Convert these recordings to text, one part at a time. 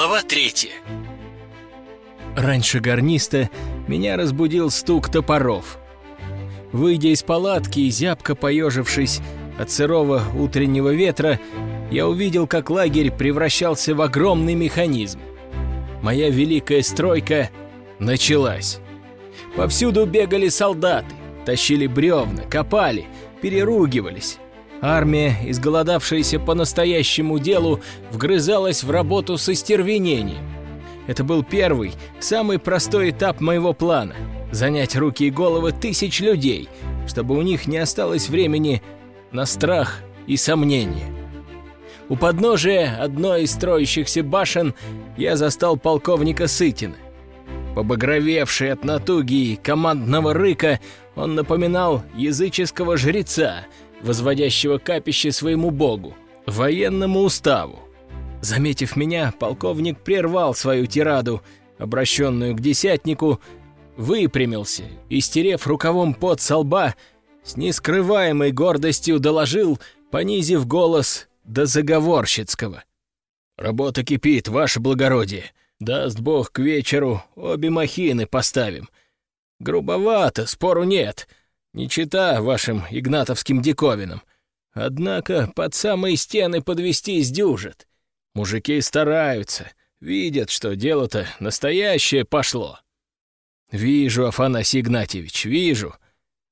Глава третья. Раньше гарниста меня разбудил стук топоров. Выйдя из палатки и зябко поежившись от сырого утреннего ветра, я увидел, как лагерь превращался в огромный механизм. Моя великая стройка началась. Повсюду бегали солдаты, тащили бревна, копали, переругивались. Армия, изголодавшаяся по настоящему делу, вгрызалась в работу со стервенением. Это был первый, самый простой этап моего плана — занять руки и головы тысяч людей, чтобы у них не осталось времени на страх и сомнения. У подножия одной из строящихся башен я застал полковника Сытина. Побагровевший от натуги и командного рыка, он напоминал языческого жреца — возводящего капище своему богу, военному уставу. Заметив меня, полковник прервал свою тираду, обращенную к десятнику, выпрямился и, стерев рукавом под со лба, с нескрываемой гордостью доложил, понизив голос до заговорщицкого. «Работа кипит, ваше благородие. Даст бог к вечеру, обе махины поставим. Грубовато, спору нет, не чита вашим игнатовским диковинам. Однако под самые стены подвести сдюжит. Мужики стараются, видят, что дело-то настоящее пошло. Вижу, Афанасий Игнатьевич, вижу.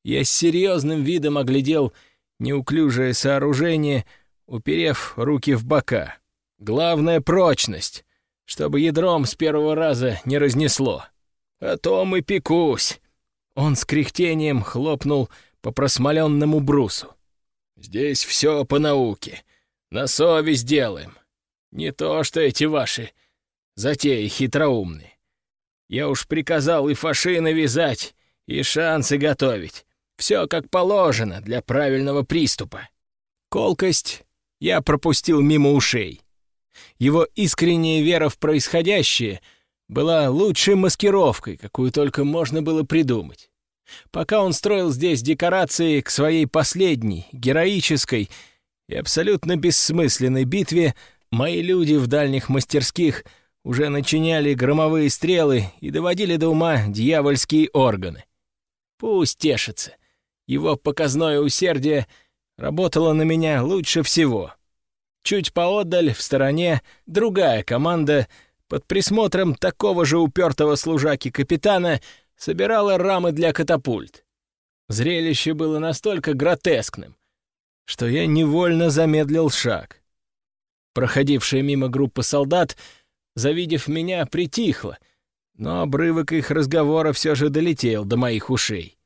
Я с серьезным видом оглядел неуклюжее сооружение, уперев руки в бока. Главное — прочность, чтобы ядром с первого раза не разнесло. О том и пекусь. Он с кряхтением хлопнул по просмоленному брусу. «Здесь все по науке. На совесть делаем. Не то, что эти ваши затеи хитроумные. Я уж приказал и фаши навязать, и шансы готовить. Все как положено для правильного приступа. Колкость я пропустил мимо ушей. Его искренняя вера в происходящее — была лучшей маскировкой, какую только можно было придумать. Пока он строил здесь декорации к своей последней, героической и абсолютно бессмысленной битве, мои люди в дальних мастерских уже начиняли громовые стрелы и доводили до ума дьявольские органы. Пусть тешится. Его показное усердие работало на меня лучше всего. Чуть поодаль, в стороне, другая команда — под присмотром такого же упертого служаки капитана собирала рамы для катапульт. Зрелище было настолько гротескным, что я невольно замедлил шаг. Проходившая мимо группа солдат, завидев меня, притихла, но обрывок их разговора все же долетел до моих ушей.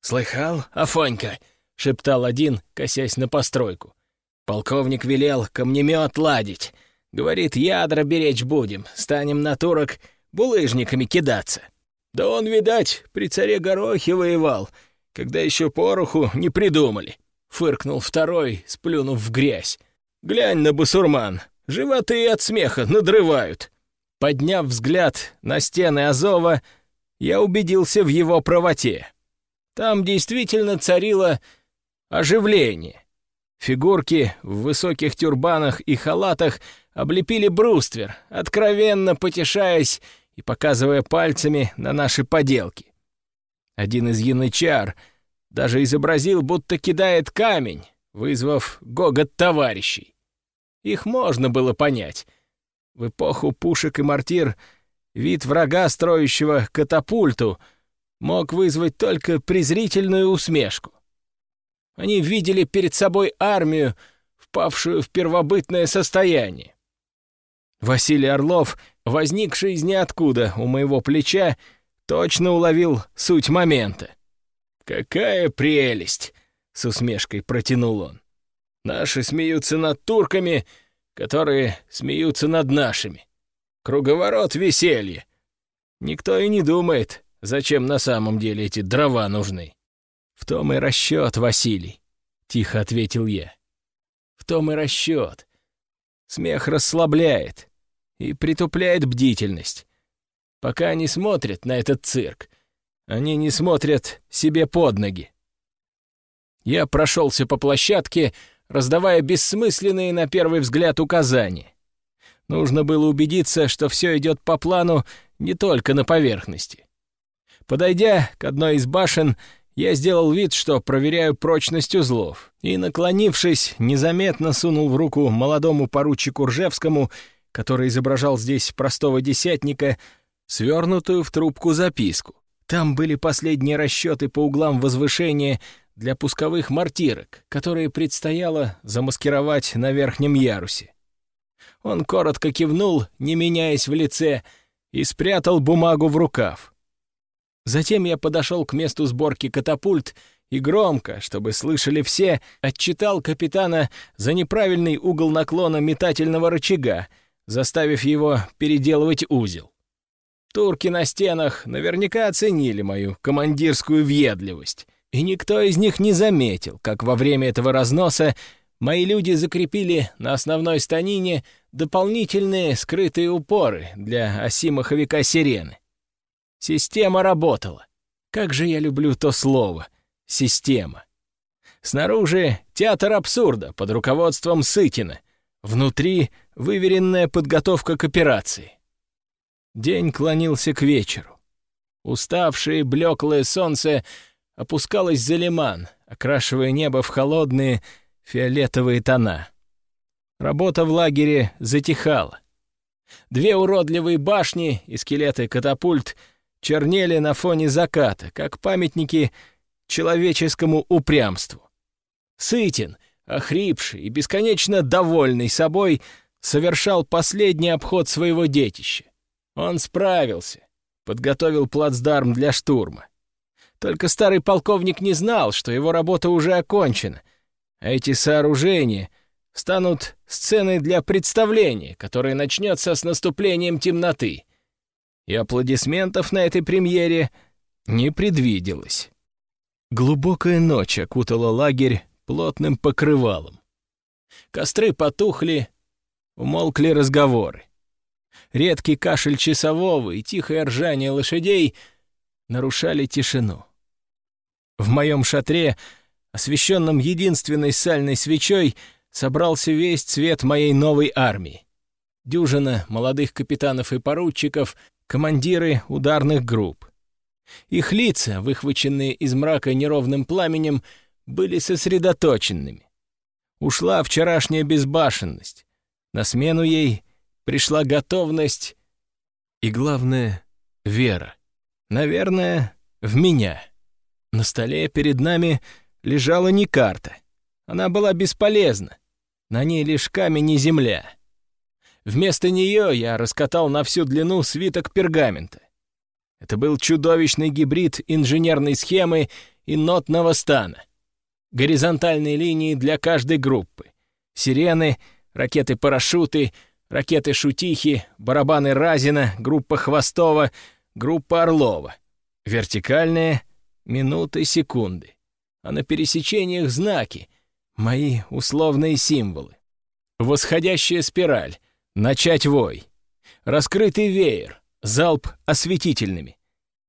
«Слыхал, Афонька?» — шептал один, косясь на постройку. «Полковник велел камнемет ладить. Говорит, ядра беречь будем, станем на турок булыжниками кидаться. Да он, видать, при царе Горохе воевал, когда еще пороху не придумали. Фыркнул второй, сплюнув в грязь. Глянь на басурман, животы от смеха надрывают. Подняв взгляд на стены Азова, я убедился в его правоте. Там действительно царило оживление. Фигурки в высоких тюрбанах и халатах облепили бруствер, откровенно потешаясь и показывая пальцами на наши поделки. Один из янычар даже изобразил, будто кидает камень, вызвав гогот товарищей. Их можно было понять. В эпоху пушек и мортир вид врага, строящего катапульту, мог вызвать только презрительную усмешку. Они видели перед собой армию, впавшую в первобытное состояние. Василий Орлов, возникший из ниоткуда у моего плеча, точно уловил суть момента. «Какая прелесть!» — с усмешкой протянул он. «Наши смеются над турками, которые смеются над нашими. Круговорот веселья. Никто и не думает, зачем на самом деле эти дрова нужны». «В том и расчет, Василий», — тихо ответил я. «В том и расчет. Смех расслабляет и притупляет бдительность. Пока они смотрят на этот цирк, они не смотрят себе под ноги. Я прошелся по площадке, раздавая бессмысленные на первый взгляд указания. Нужно было убедиться, что все идет по плану не только на поверхности. Подойдя к одной из башен, я сделал вид, что проверяю прочность узлов, и, наклонившись, незаметно сунул в руку молодому поручику Ржевскому, который изображал здесь простого десятника, свернутую в трубку записку. Там были последние расчеты по углам возвышения для пусковых мортирок, которые предстояло замаскировать на верхнем ярусе. Он коротко кивнул, не меняясь в лице, и спрятал бумагу в рукав. Затем я подошел к месту сборки катапульт и громко, чтобы слышали все, отчитал капитана за неправильный угол наклона метательного рычага, заставив его переделывать узел. Турки на стенах наверняка оценили мою командирскую въедливость, и никто из них не заметил, как во время этого разноса мои люди закрепили на основной станине дополнительные скрытые упоры для оси маховика «Сирены». Система работала. Как же я люблю то слово «система». Снаружи театр абсурда под руководством Сытина. Внутри выверенная подготовка к операции. День клонился к вечеру. Уставшее блеклое солнце опускалось за лиман, окрашивая небо в холодные фиолетовые тона. Работа в лагере затихала. Две уродливые башни и скелеты катапульт чернели на фоне заката, как памятники человеческому упрямству. Сытин, охрипший и бесконечно довольный собой, совершал последний обход своего детища. Он справился, подготовил плацдарм для штурма. Только старый полковник не знал, что его работа уже окончена, а эти сооружения станут сценой для представления, которое начнется с наступлением темноты. И аплодисментов на этой премьере не предвиделось. Глубокая ночь окутала лагерь плотным покрывалом. Костры потухли, умолкли разговоры. Редкий кашель часового и тихое ржание лошадей нарушали тишину. В моем шатре, освещенном единственной сальной свечой, собрался весь цвет моей новой армии. Дюжина молодых капитанов и поручиков, командиры ударных групп. Их лица, выхваченные из мрака неровным пламенем, были сосредоточенными. Ушла вчерашняя безбашенность. На смену ей пришла готовность и, главное, вера. Наверное, в меня. На столе перед нами лежала не карта. Она была бесполезна. На ней лишь камень и земля. Вместо нее я раскатал на всю длину свиток пергамента. Это был чудовищный гибрид инженерной схемы и нотного стана. Горизонтальные линии для каждой группы. Сирены, ракеты-парашюты, ракеты-шутихи, барабаны Разина, группа Хвостова, группа Орлова. Вертикальные — минуты, секунды. А на пересечениях знаки, мои условные символы. Восходящая спираль, начать вой. Раскрытый веер, залп осветительными.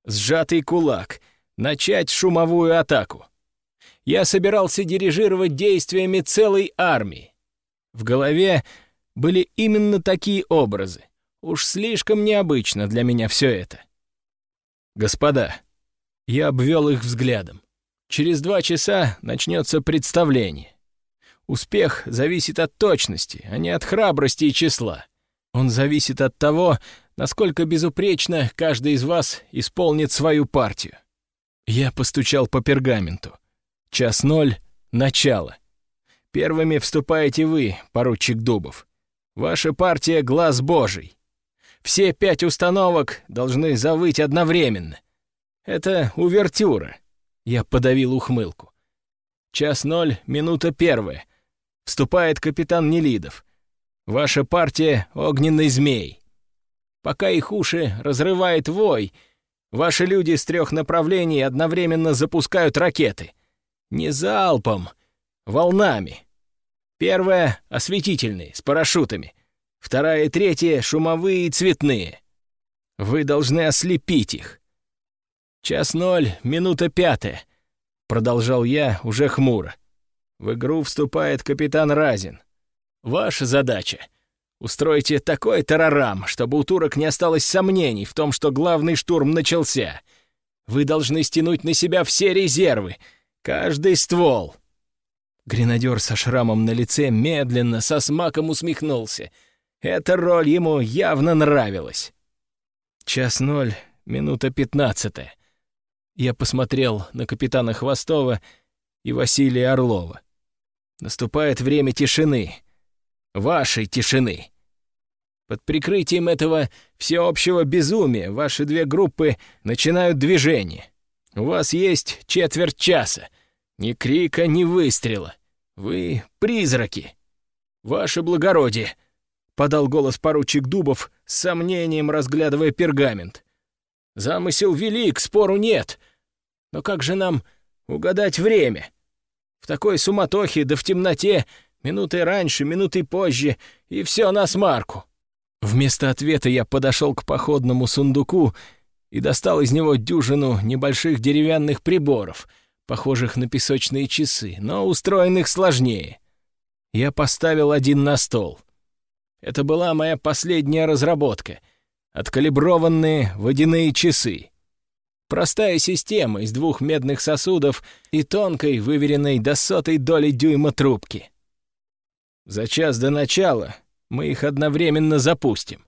Сжатый кулак, начать шумовую атаку. Я собирался дирижировать действиями целой армии. В голове были именно такие образы. Уж слишком необычно для меня все это. Господа, я обвел их взглядом. Через два часа начнется представление. Успех зависит от точности, а не от храбрости и числа. Он зависит от того, насколько безупречно каждый из вас исполнит свою партию. Я постучал по пергаменту. Час ноль — начало. Первыми вступаете вы, поручик Дубов. Ваша партия — глаз божий. Все пять установок должны завыть одновременно. Это увертюра. Я подавил ухмылку. Час ноль, минута первая. Вступает капитан Нелидов. Ваша партия — огненный змей. Пока их уши разрывает вой, ваши люди с трех направлений одновременно запускают ракеты. Не залпом, волнами. Первая — осветительные, с парашютами. Вторая и третья — шумовые и цветные. Вы должны ослепить их. Час ноль, минута пятая. Продолжал я уже хмуро. В игру вступает капитан Разин. Ваша задача — Устройте такой тарарам, чтобы у турок не осталось сомнений в том, что главный штурм начался. Вы должны стянуть на себя все резервы, каждый ствол». Гренадер со шрамом на лице медленно, со смаком усмехнулся. Эта роль ему явно нравилась. Час ноль, минута пятнадцатая. Я посмотрел на капитана Хвостова и Василия Орлова. Наступает время тишины. Вашей тишины. Под прикрытием этого всеобщего безумия ваши две группы начинают движение. У вас есть четверть часа. Ни крика, ни выстрела. Вы призраки. Ваше благородие, — подал голос поручик Дубов, с сомнением разглядывая пергамент. Замысел велик, спору нет. Но как же нам угадать время? В такой суматохе, да в темноте, минутой раньше, минутой позже, и все на смарку. Вместо ответа я подошел к походному сундуку и достал из него дюжину небольших деревянных приборов, похожих на песочные часы, но устроенных сложнее. Я поставил один на стол. Это была моя последняя разработка — откалиброванные водяные часы. Простая система из двух медных сосудов и тонкой, выверенной до сотой доли дюйма трубки. За час до начала мы их одновременно запустим.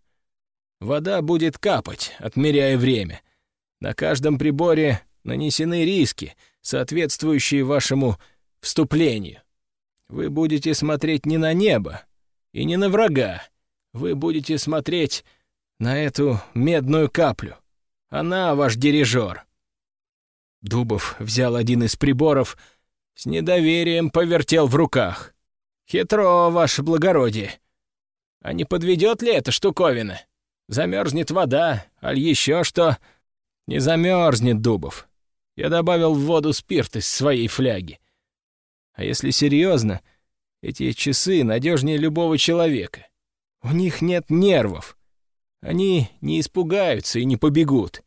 Вода будет капать, отмеряя время. На каждом приборе нанесены риски, соответствующие вашему вступлению. Вы будете смотреть не на небо и не на врага. Вы будете смотреть на эту медную каплю. Она ваш дирижер». Дубов взял один из приборов, с недоверием повертел в руках. «Хитро, ваше благородие. А не подведет ли эта штуковина? Замерзнет вода, аль еще что?» «Не замерзнет, Дубов. Я добавил в воду спирт из своей фляги. А если серьезно, эти часы надежнее любого человека. У них нет нервов. Они не испугаются и не побегут.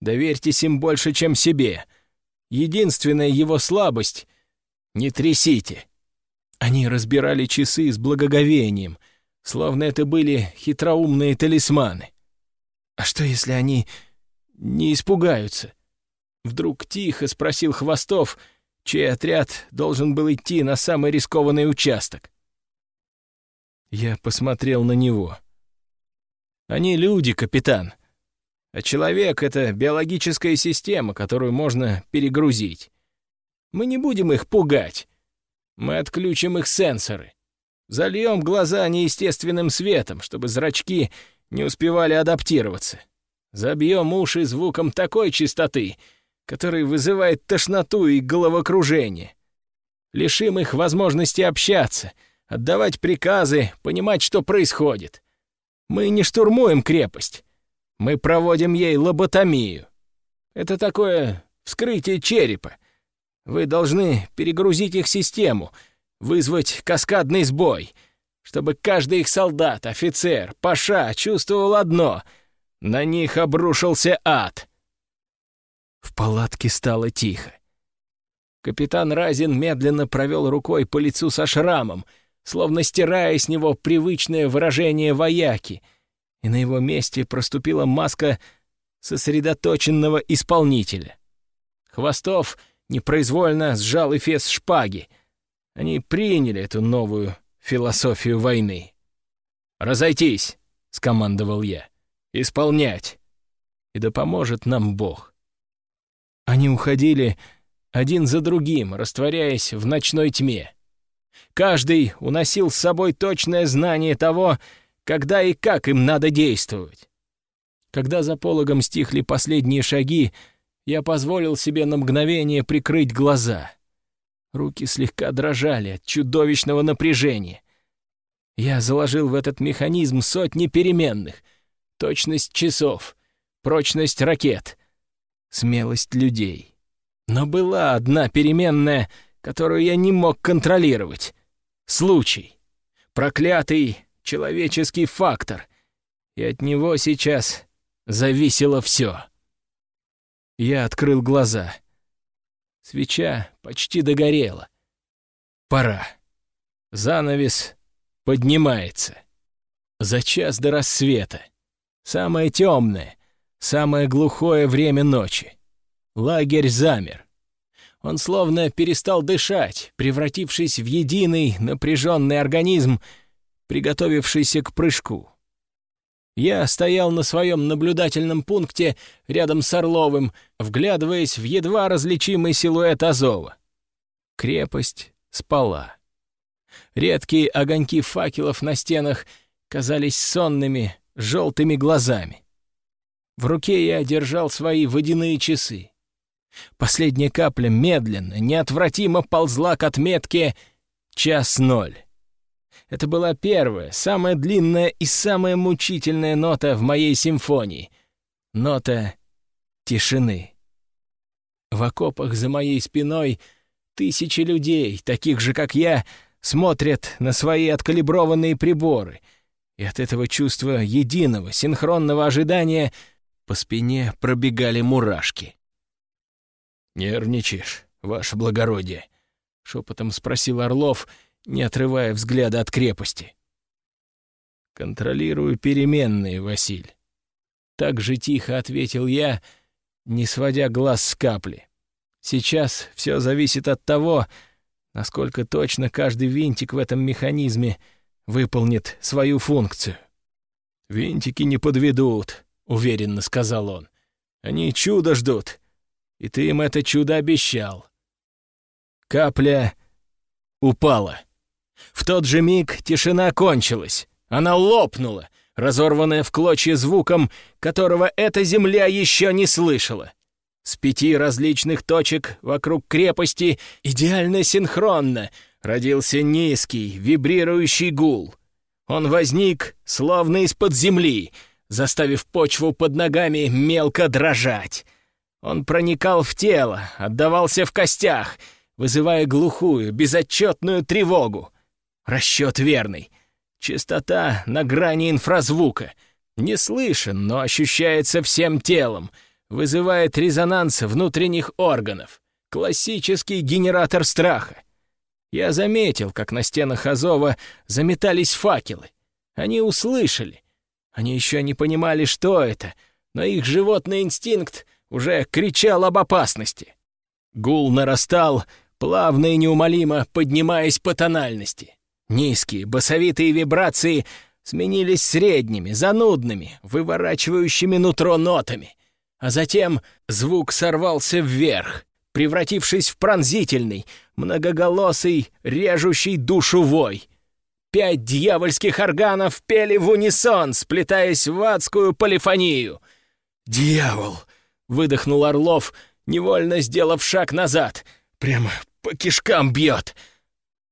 Доверьтесь им больше, чем себе. Единственная его слабость — не трясите. Они разбирали часы с благоговением, словно это были хитроумные талисманы. А что, если они не испугаются? Вдруг тихо спросил Хвостов, чей отряд должен был идти на самый рискованный участок. Я посмотрел на него. Они люди, капитан. А человек — это биологическая система, которую можно перегрузить. Мы не будем их пугать. Мы отключим их сенсоры. Зальем глаза неестественным светом, чтобы зрачки не успевали адаптироваться. Забьем уши звуком такой частоты, который вызывает тошноту и головокружение. Лишим их возможности общаться, отдавать приказы, понимать, что происходит. Мы не штурмуем крепость. Мы проводим ей лоботомию. Это такое вскрытие черепа. Вы должны перегрузить их систему, вызвать каскадный сбой, чтобы каждый их солдат, офицер, паша чувствовал одно — на них обрушился ад. В палатке стало тихо. Капитан Разин медленно провел рукой по лицу со шрамом — словно стирая с него привычное выражение вояки, и на его месте проступила маска сосредоточенного исполнителя. Хвостов непроизвольно сжал эфес шпаги. Они приняли эту новую философию войны. «Разойтись!» — скомандовал я. «Исполнять! И да поможет нам Бог!» Они уходили один за другим, растворяясь в ночной тьме. Каждый уносил с собой точное знание того, когда и как им надо действовать. Когда за пологом стихли последние шаги, я позволил себе на мгновение прикрыть глаза. Руки слегка дрожали от чудовищного напряжения. Я заложил в этот механизм сотни переменных. Точность часов, прочность ракет, смелость людей. Но была одна переменная, которую я не мог контролировать. Случай. Проклятый человеческий фактор. И от него сейчас зависело все. Я открыл глаза. Свеча почти догорела. Пора. Занавес поднимается. За час до рассвета. Самое темное, самое глухое время ночи. Лагерь замер. Он словно перестал дышать, превратившись в единый напряженный организм, приготовившийся к прыжку. Я стоял на своем наблюдательном пункте рядом с Орловым, вглядываясь в едва различимый силуэт Азова. Крепость спала. Редкие огоньки факелов на стенах казались сонными, желтыми глазами. В руке я держал свои водяные часы. Последняя капля медленно, неотвратимо ползла к отметке «час ноль». Это была первая, самая длинная и самая мучительная нота в моей симфонии. Нота тишины. В окопах за моей спиной тысячи людей, таких же, как я, смотрят на свои откалиброванные приборы, и от этого чувства единого, синхронного ожидания по спине пробегали мурашки. «Нервничаешь, ваше благородие?» — шепотом спросил Орлов, не отрывая взгляда от крепости. «Контролирую переменные, Василь». Так же тихо ответил я, не сводя глаз с капли. Сейчас все зависит от того, насколько точно каждый винтик в этом механизме выполнит свою функцию. «Винтики не подведут», — уверенно сказал он. «Они чудо ждут, и ты им это чудо обещал». Капля упала. В тот же миг тишина кончилась. Она лопнула, разорванная в клочья звуком, которого эта земля еще не слышала. С пяти различных точек вокруг крепости идеально синхронно родился низкий, вибрирующий гул. Он возник, словно из-под земли, заставив почву под ногами мелко дрожать. Он проникал в тело, отдавался в костях, вызывая глухую, безотчетную тревогу. Расчет верный. Частота на грани инфразвука. Не слышен, но ощущается всем телом — вызывает резонанс внутренних органов. Классический генератор страха. Я заметил, как на стенах Азова заметались факелы. Они услышали. Они еще не понимали, что это, но их животный инстинкт уже кричал об опасности. Гул нарастал, плавно и неумолимо поднимаясь по тональности. Низкие, басовитые вибрации сменились средними, занудными, выворачивающими нутро нотами — а затем звук сорвался вверх, превратившись в пронзительный, многоголосый, режущий душу вой. Пять дьявольских органов пели в унисон, сплетаясь в адскую полифонию. «Дьявол!» — выдохнул Орлов, невольно сделав шаг назад. «Прямо по кишкам бьет!»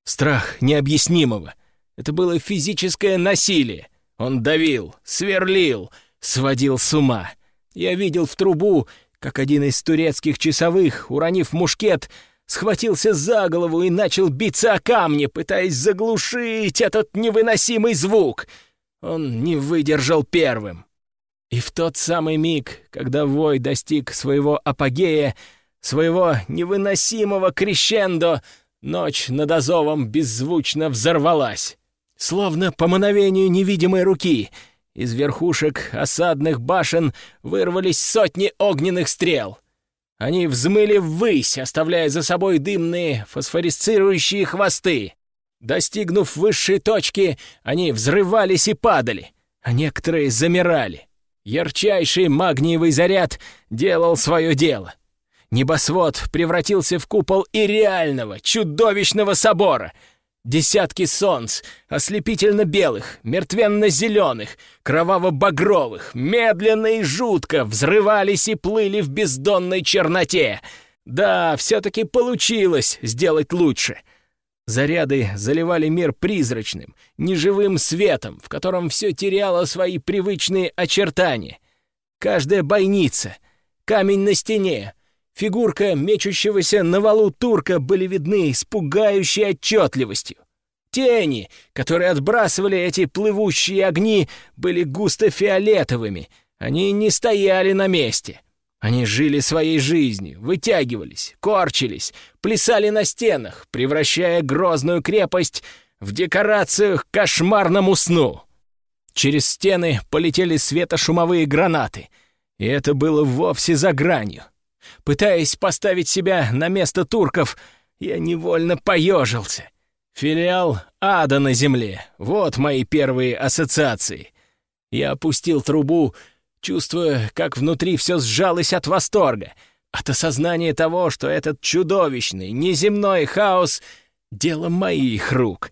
Страх необъяснимого. Это было физическое насилие. Он давил, сверлил, сводил с ума. Я видел в трубу, как один из турецких часовых, уронив мушкет, схватился за голову и начал биться о камни, пытаясь заглушить этот невыносимый звук. Он не выдержал первым. И в тот самый миг, когда вой достиг своего апогея, своего невыносимого крещендо, ночь над Азовом беззвучно взорвалась. Словно по мановению невидимой руки — из верхушек осадных башен вырвались сотни огненных стрел. Они взмыли ввысь, оставляя за собой дымные фосфорисцирующие хвосты. Достигнув высшей точки, они взрывались и падали, а некоторые замирали. Ярчайший магниевый заряд делал свое дело. Небосвод превратился в купол и реального, чудовищного собора — Десятки солнц, ослепительно-белых, мертвенно-зеленых, кроваво-багровых, медленно и жутко взрывались и плыли в бездонной черноте. Да, все-таки получилось сделать лучше. Заряды заливали мир призрачным, неживым светом, в котором все теряло свои привычные очертания. Каждая бойница, камень на стене, Фигурка мечущегося на валу турка были видны с пугающей отчетливостью. Тени, которые отбрасывали эти плывущие огни, были густо фиолетовыми. Они не стояли на месте. Они жили своей жизнью, вытягивались, корчились, плясали на стенах, превращая грозную крепость в декорацию к кошмарному сну. Через стены полетели светошумовые гранаты, и это было вовсе за гранью. Пытаясь поставить себя на место турков, я невольно поежился. Филиал ада на земле — вот мои первые ассоциации. Я опустил трубу, чувствуя, как внутри все сжалось от восторга, от осознания того, что этот чудовищный, неземной хаос — дело моих рук.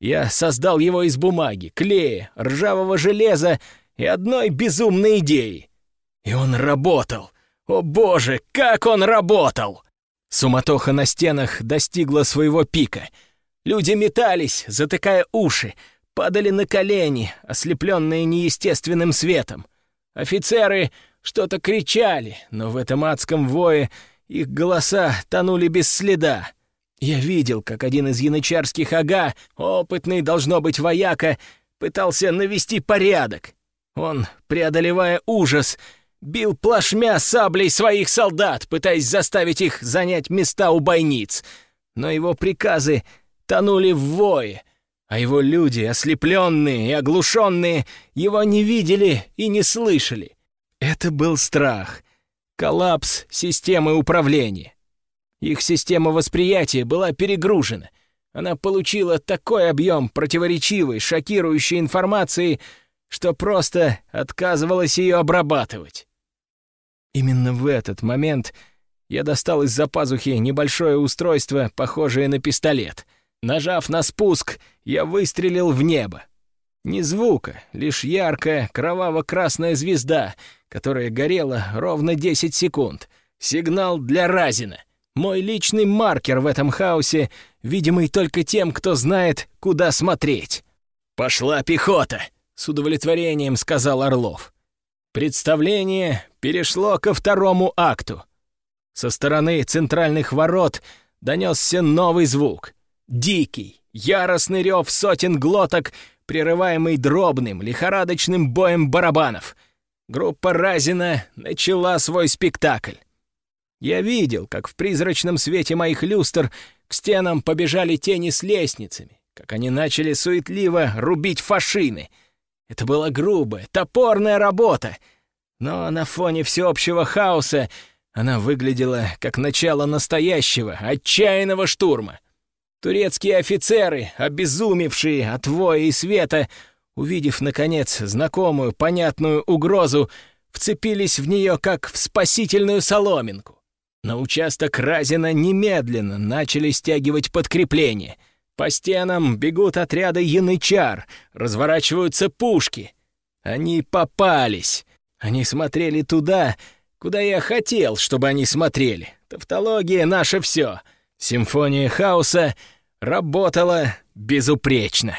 Я создал его из бумаги, клея, ржавого железа и одной безумной идеи. И он работал. О боже, как он работал! Суматоха на стенах достигла своего пика. Люди метались, затыкая уши, падали на колени, ослепленные неестественным светом. Офицеры что-то кричали, но в этом адском вое их голоса тонули без следа. Я видел, как один из янычарских ага, опытный, должно быть, вояка, пытался навести порядок. Он, преодолевая ужас, бил плашмя саблей своих солдат, пытаясь заставить их занять места у бойниц. Но его приказы тонули в вое — а его люди, ослепленные и оглушенные, его не видели и не слышали. Это был страх, коллапс системы управления. Их система восприятия была перегружена. Она получила такой объем противоречивой, шокирующей информации, что просто отказывалась ее обрабатывать. Именно в этот момент я достал из-за пазухи небольшое устройство, похожее на пистолет — Нажав на спуск, я выстрелил в небо. Ни звука, лишь яркая кроваво-красная звезда, которая горела ровно 10 секунд. Сигнал для Разина. Мой личный маркер в этом хаосе, видимый только тем, кто знает, куда смотреть. «Пошла пехота!» — с удовлетворением сказал Орлов. Представление перешло ко второму акту. Со стороны центральных ворот донесся новый звук — Дикий, яростный рев сотен глоток, прерываемый дробным, лихорадочным боем барабанов. Группа Разина начала свой спектакль. Я видел, как в призрачном свете моих люстр к стенам побежали тени с лестницами, как они начали суетливо рубить фашины. Это была грубая, топорная работа, но на фоне всеобщего хаоса она выглядела как начало настоящего, отчаянного штурма. Турецкие офицеры, обезумевшие от воя и света, увидев, наконец, знакомую, понятную угрозу, вцепились в нее, как в спасительную соломинку. На участок Разина немедленно начали стягивать подкрепление. По стенам бегут отряды янычар, разворачиваются пушки. Они попались. Они смотрели туда, куда я хотел, чтобы они смотрели. Тавтология — наше все. Симфония хаоса работала безупречно.